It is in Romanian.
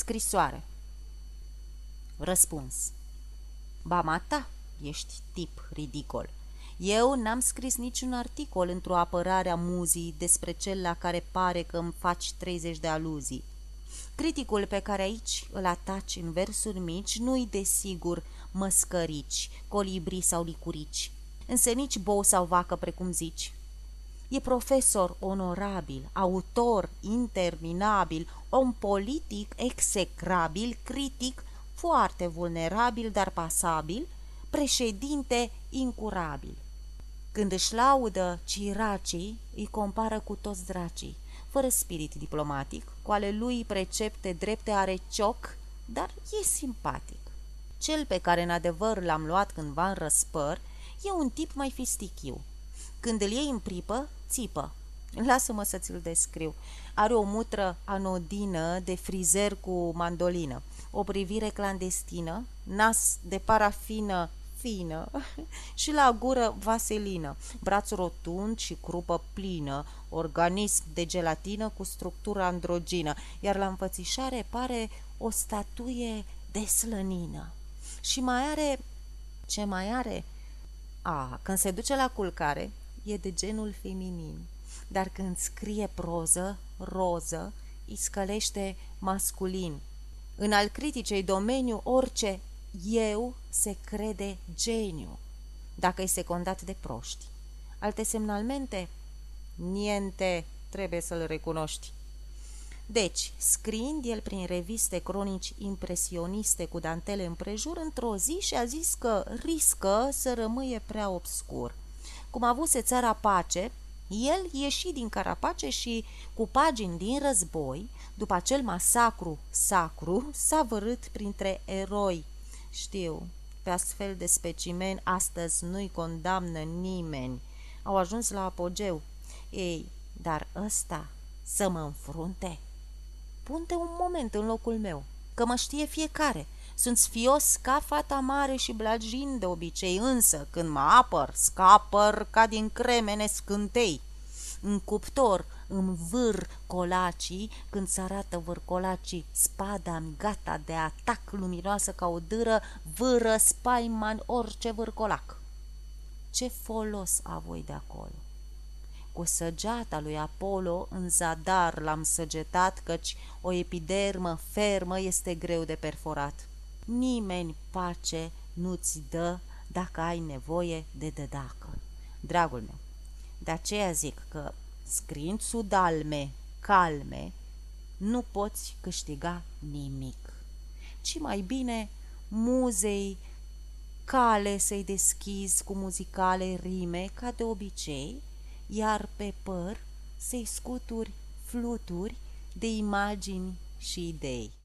Scrisoare Răspuns Bamata, ești tip ridicol. Eu n-am scris niciun articol într-o apărare a muzii despre cel la care pare că îmi faci 30 de aluzii. Criticul pe care aici îl ataci în versuri mici nu-i desigur măscărici, colibri sau licurici, însă nici bou sau vacă precum zici. E profesor onorabil, autor interminabil, om politic execrabil, critic, foarte vulnerabil, dar pasabil, președinte incurabil. Când își laudă ciracii, îi compară cu toți dracii, fără spirit diplomatic, cu ale lui precepte drepte are cioc, dar e simpatic. Cel pe care în adevăr l-am luat cândva în răspăr e un tip mai fistichiu. Când îl iei în pripă, țipă. Lasă-mă să ți-l descriu. Are o mutră anodină de frizer cu mandolină, o privire clandestină, nas de parafină fină și la gură vaselină, braț rotund și crupă plină, organism de gelatină cu structură androgină, iar la înfățișare pare o statuie de slănină. Și mai are... Ce mai are? A, când se duce la culcare, e de genul feminin, dar când scrie proză, roză, îi scălește masculin. În al criticei domeniu, orice eu se crede geniu, dacă e secundat de proști. Alte semnalmente? Niente, trebuie să-l recunoști. Deci, scriind el prin reviste cronici impresioniste cu dantele împrejur, într-o zi și-a zis că riscă să rămâie prea obscur. Cum avuse țara pace, el ieși din carapace și, cu pagini din război, după acel masacru sacru, s-a vărât printre eroi. Știu, pe astfel de specimen astăzi nu-i condamnă nimeni. Au ajuns la apogeu. Ei, dar ăsta să mă înfrunte? Punte un moment în locul meu, că mă știe fiecare. Sunt sfios ca fata mare și blagin de obicei, însă când mă apăr, scapăr ca din cremene scântei. În cuptor îmi vâr colacii, când se arată vârcolacii, spada în gata de atac luminoasă ca o dâră, vâră spaiman orice vârcolac. Ce folos a voi de acolo? Cu săgeata lui Apollo în zadar l-am săgetat, căci o epidermă fermă este greu de perforat. Nimeni pace nu-ți dă dacă ai nevoie de dădacă. Dragul meu, de aceea zic că, scriind sudalme, calme, nu poți câștiga nimic, ci mai bine muzei cale să-i deschizi cu muzicale rime ca de obicei, iar pe păr să-i scuturi fluturi de imagini și idei.